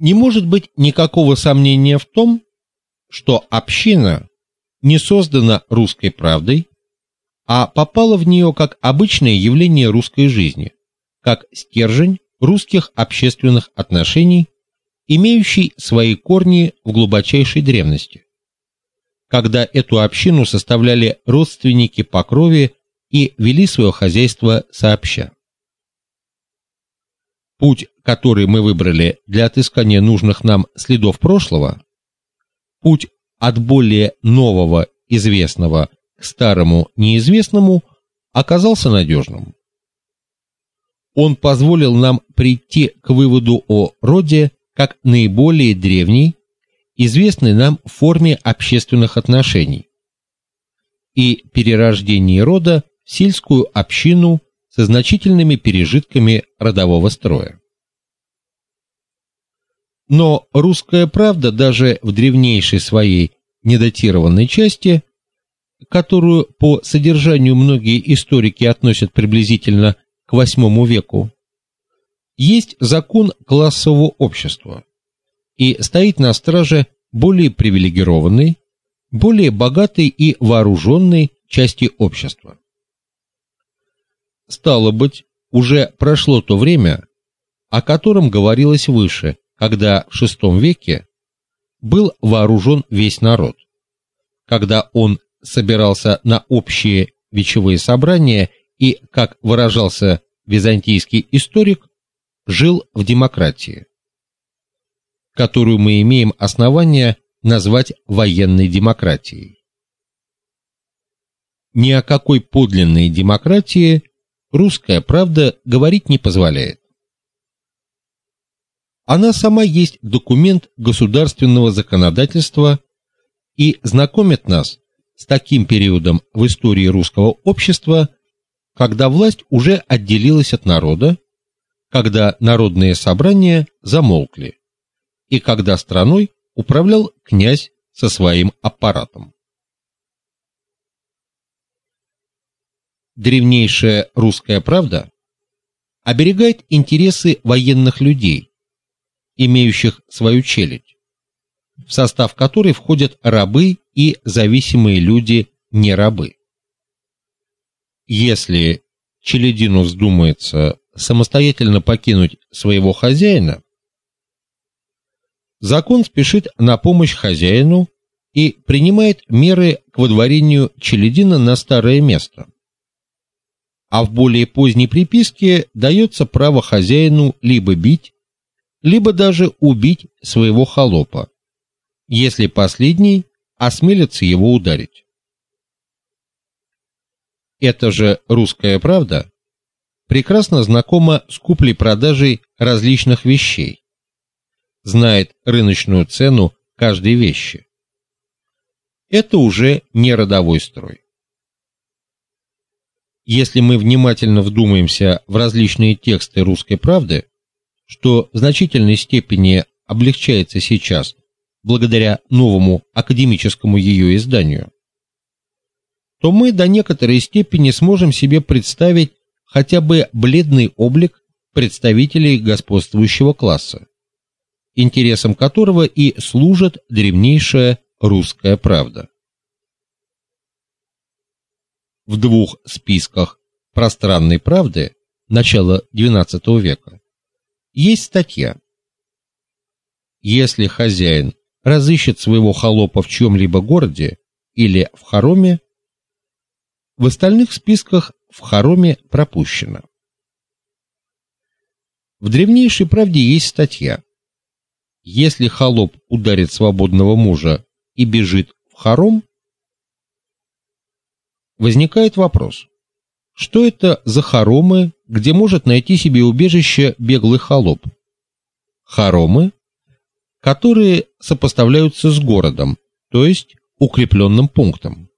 Не может быть никакого сомнения в том, что община не создана русской правдой, а попала в нее как обычное явление русской жизни, как стержень русских общественных отношений, имеющий свои корни в глубочайшей древности. Когда эту общину составляли родственники по крови и вели свое хозяйство сообща. Путь, который мы выбрали для отыскания нужных нам следов прошлого, путь от более нового известного к старому неизвестному, оказался надежным. Он позволил нам прийти к выводу о роде как наиболее древней, известной нам форме общественных отношений и перерождении рода в сельскую общину со значительными пережитками родового строя. Но русская правда даже в древнейшей своей недатированной части, которую по содержанию многие историки относят приблизительно к VIII веку, есть закон классового общества и стоит на страже более привилегированной, более богатой и вооруженной части общества. Стало быть, уже прошло то время, о котором говорилось выше, когда в VI веке был вооружен весь народ, когда он собирался на общие вечевые собрания и, как выражался византийский историк, жил в демократии, которую мы имеем основания назвать военной демократией. Ни о какой подлинной демократии русская правда говорить не позволяет. Она сама есть документ государственного законодательства и знакомит нас с таким периодом в истории русского общества, когда власть уже отделилась от народа, когда народные собрания замолкли и когда страной управлял князь со своим аппаратом. Древнейшая русская правда оберегает интересы военных людей, имеющих свою челядь, в состав которой входят рабы и зависимые люди не рабы. Если челядину вздумается самостоятельно покинуть своего хозяина, закон спешит на помощь хозяину и принимает меры к водворению челядина на старое место а в более поздней приписке дается право хозяину либо бить, либо даже убить своего холопа, если последний осмелится его ударить. Это же русская правда прекрасно знакома с куплей-продажей различных вещей, знает рыночную цену каждой вещи. Это уже не родовой строй. Если мы внимательно вдумаемся в различные тексты русской правды, что в значительной степени облегчается сейчас благодаря новому академическому ее изданию, то мы до некоторой степени сможем себе представить хотя бы бледный облик представителей господствующего класса, интересам которого и служит древнейшая русская правда в двух списках пространной правды начала XII века есть статья. Если хозяин разыщет своего холопа в чьем либо городе или в хороме, в остальных списках в хороме пропущено. В древнейшей правде есть статья. Если холоп ударит свободного мужа и бежит в хором, возникает вопрос: что это за хоромы, где может найти себе убежище беглый холоп? Хоромы, которые сопоставляются с городом, то есть укрепленным пунктом.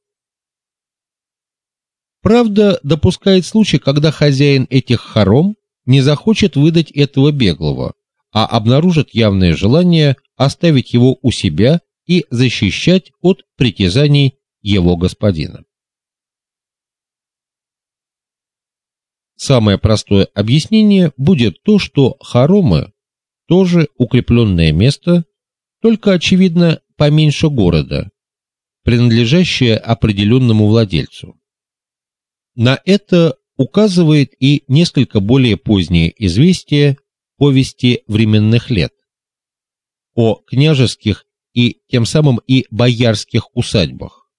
Правда, допускает случай, когда хозяин этих хором не захочет выдать этого беглого, а обнаружит явное желание оставить его у себя и защищать от притязаний его господина. Самое простое объяснение будет то, что хоромы, тоже укрепленное место, только очевидно поменьше города, принадлежащее определенному владельцу. На это указывает и несколько более позднее известие повести временных лет о княжеских и тем самым и боярских усадьбах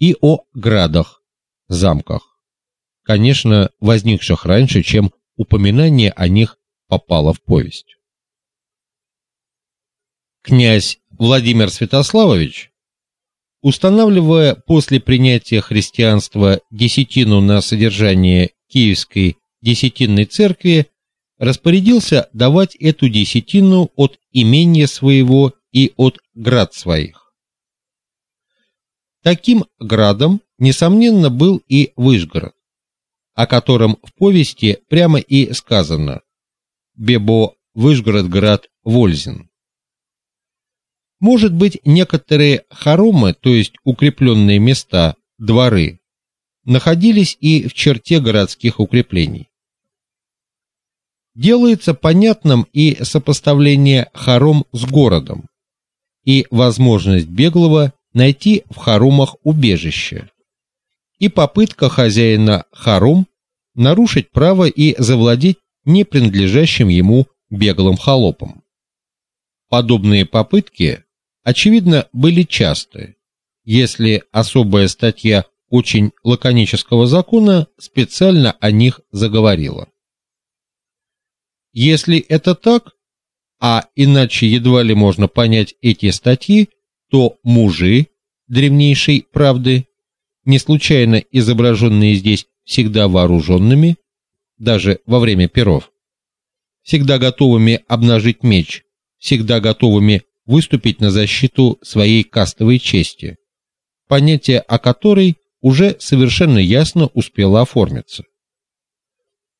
и о градах, замках, конечно, возникших раньше, чем упоминание о них попало в повесть. Князь Владимир Святославович, устанавливая после принятия христианства десятину на содержание Киевской десятинной церкви, распорядился давать эту десятину от имения своего и от град своих. Таким градом несомненно был и Выжгород, о котором в повести прямо и сказано: Бебо Выжгород град Вользин. Может быть, некоторые хоромы, то есть укрепленные места, дворы, находились и в черте городских укреплений. Делается понятным и сопоставление хором с городом, и возможность беглого найти в хоромах убежище, и попытка хозяина хором нарушить право и завладеть не принадлежащим ему беглым холопом. Подобные попытки очевидно, были часты, если особая статья очень лаконического закона специально о них заговорила. Если это так, а иначе едва ли можно понять эти статьи, то мужи древнейшей правды, не случайно изображенные здесь всегда вооруженными, даже во время перов, всегда готовыми обнажить меч, всегда готовыми выступить на защиту своей кастовой чести, понятие о которой уже совершенно ясно успело оформиться.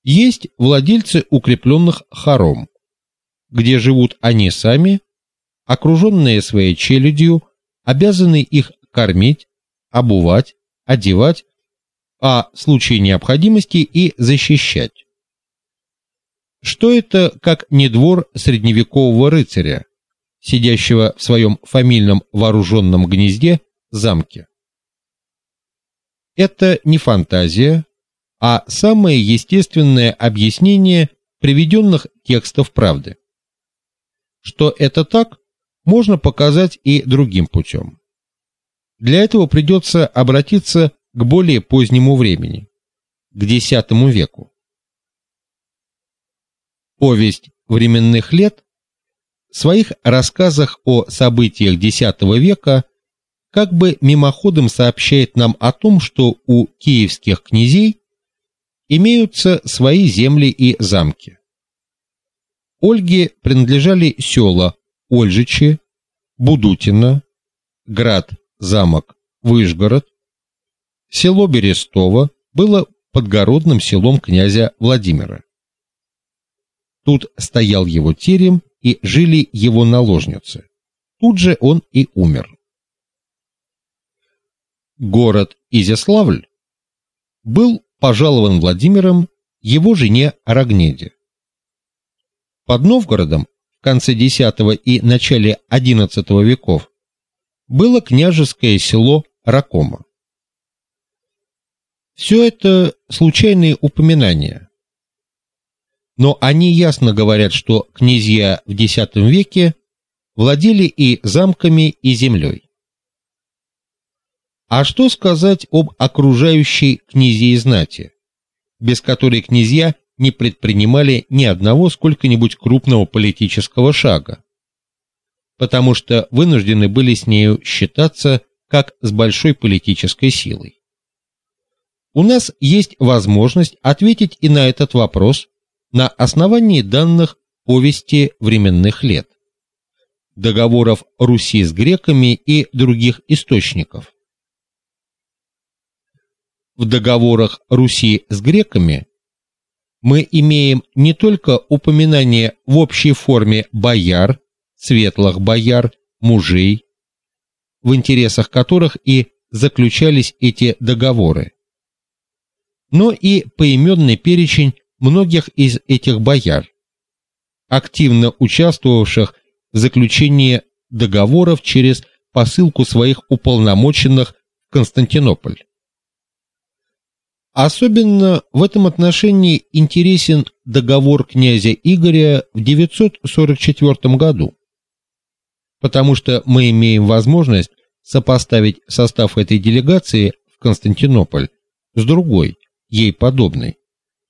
Есть владельцы укрепленных хором, где живут они сами, окруженные своей челядью, обязаны их кормить, обувать, одевать, а в случае необходимости и защищать. Что это как не двор средневекового рыцаря, сидящего в своем фамильном вооруженном гнезде замке. Это не фантазия, а самое естественное объяснение приведенных текстов правды. Что это так, можно показать и другим путем. Для этого придется обратиться к более позднему времени, к X веку. Повесть временных лет в своих рассказах о событиях X века как бы мимоходом сообщает нам о том, что у киевских князей имеются свои земли и замки. Ольге принадлежали села Ольжичи, Будутино, град, замок Выжгород. Село Берестово было подгородным селом князя Владимира. Тут стоял его терем и жили его наложницы. Тут же он и умер. Город Изяславль был пожалован Владимиром его жене Рогнеде. Под Новгородом в конце X и начале XI веков было княжеское село Ракома. Все это случайные упоминания но они ясно говорят, что князья в X веке владели и замками, и землей. А что сказать об окружающей князей знати, без которой князья не предпринимали ни одного сколько-нибудь крупного политического шага, потому что вынуждены были с нею считаться как с большой политической силой. У нас есть возможность ответить и на этот вопрос на основании данных повести временных лет, договоров Руси с греками и других источников. В договорах Руси с греками мы имеем не только упоминание в общей форме бояр, светлых бояр, мужей, в интересах которых и заключались эти договоры, но и поименный перечень многих из этих бояр, активно участвовавших в заключении договоров через посылку своих уполномоченных в Константинополь. Особенно в этом отношении интересен договор князя Игоря в 944 году, потому что мы имеем возможность сопоставить состав этой делегации в Константинополь с другой, ей подобной,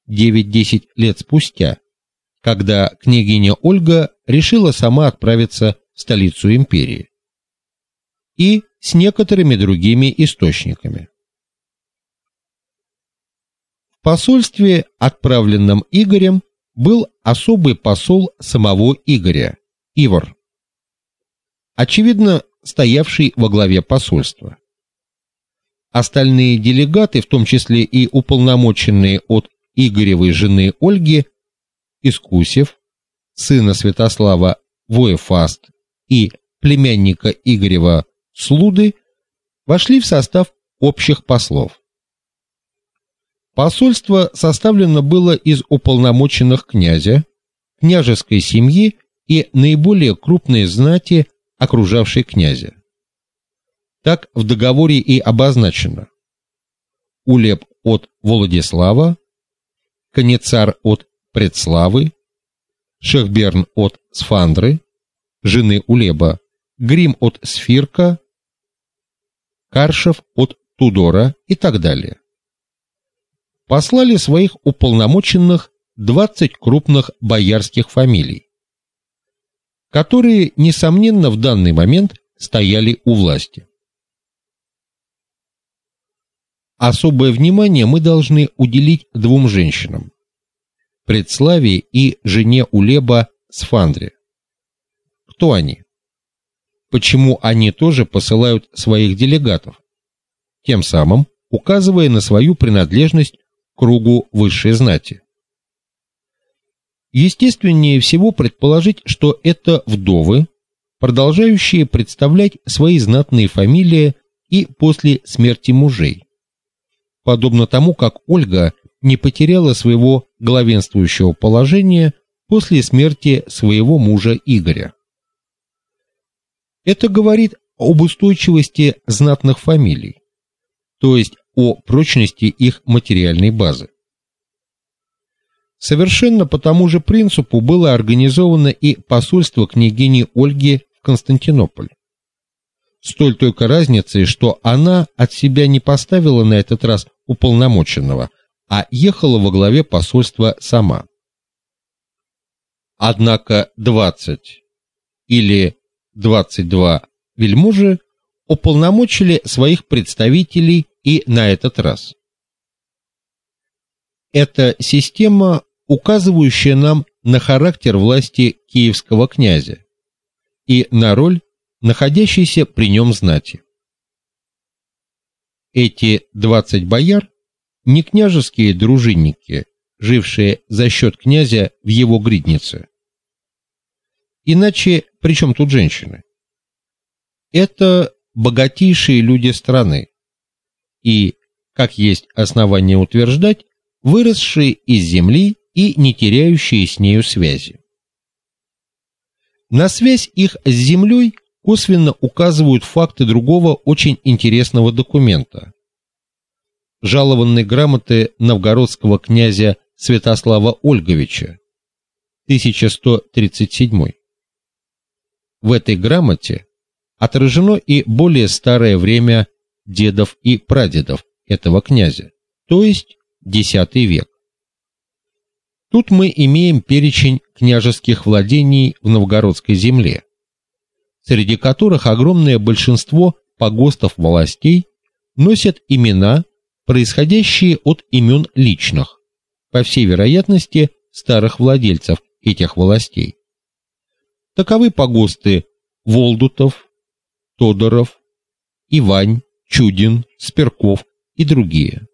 9-10 лет спустя, когда княгиня Ольга решила сама отправиться в столицу империи. И с некоторыми другими источниками. В посольстве, отправленном Игорем, был особый посол самого Игоря, Ивар. Очевидно, стоявший во главе посольства. Остальные делегаты, в том числе и уполномоченные от Игоревой жены Ольги, Искусев, сына Святослава Воефаст и племянника Игорева Слуды, вошли в состав общих послов. Посольство составлено было из уполномоченных князя, княжеской семьи и наиболее крупной знати, окружавшей князя. Так в договоре и обозначено. Улеп от Владислава, Конецар от Предславы, Шехберн от Сфандры, жены Улеба, Грим от Сфирка, Каршев от Тудора и так далее послали своих уполномоченных 20 крупных боярских фамилий, которые несомненно в данный момент стояли у власти. Особое внимание мы должны уделить двум женщинам: Предславе и жене Улеба Сфандре. Кто они? Почему они тоже посылают своих делегатов? Тем самым указывая на свою принадлежность кругу высшей знати. Естественнее всего предположить, что это вдовы, продолжающие представлять свои знатные фамилии и после смерти мужей. Подобно тому, как Ольга не потеряла своего главенствующего положения после смерти своего мужа Игоря. Это говорит об устойчивости знатных фамилий, то есть о прочности их материальной базы. Совершенно по тому же принципу было организовано и посольство княгини Ольги в Константинополь. Столь только разницей, что она от себя не поставила на этот раз уполномоченного, а ехала во главе посольства сама. Однако 20 или 22 вельможи уполномочили своих представителей и на этот раз. Это система, указывающая нам на характер власти киевского князя и на роль находящейся при нем знати. Эти 20 бояр не княжеские дружинники, жившие за счет князя в его гриднице. Иначе при чем тут женщины? Это богатейшие люди страны, и, как есть основание утверждать, выросшие из земли и не теряющие с нею связи. На связь их с землей косвенно указывают факты другого очень интересного документа. Жалованной грамоты новгородского князя Святослава Ольговича 1137. В этой грамоте отражено и более старое время дедов и прадедов этого князя, то есть X век. Тут мы имеем перечень княжеских владений в новгородской земле, среди которых огромное большинство погостов властей носят имена, происходящие от имен личных, по всей вероятности, старых владельцев этих властей. Таковы погосты Волдутов, Тодоров, Ивань, Чудин, Спирков и другие.